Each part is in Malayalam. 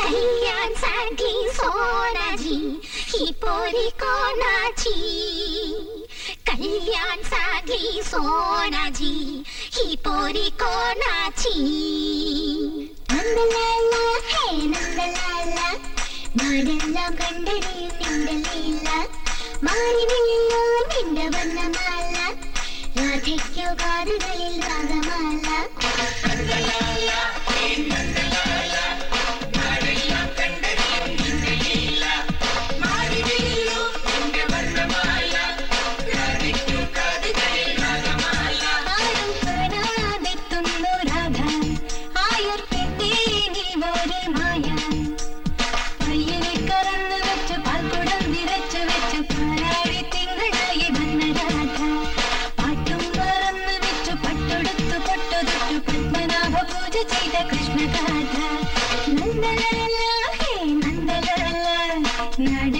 കല്യാൺ സാഡ്ലി സോനാജി ഹിപ്പോരി കോനാച്ചി കല്യാൺ സാഡ്ലി സോനാജി ഹിപ്പോരി കോനാച്ചി നന്ദലാല ഹേ നന്ദലാല നാടെല്ലാം കണ്ടറിയും നിന്റെ ലീല. മാറിവില്ലോ നിന്റെ വർണമാല രാധയ്ക്കോ കാതുകളിൽ രാഗമാല. നന്ദലാല ഹേ Nandalala. Yeah, I did.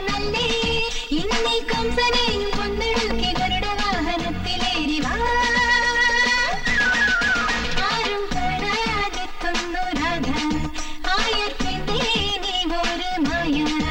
will you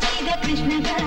Krishna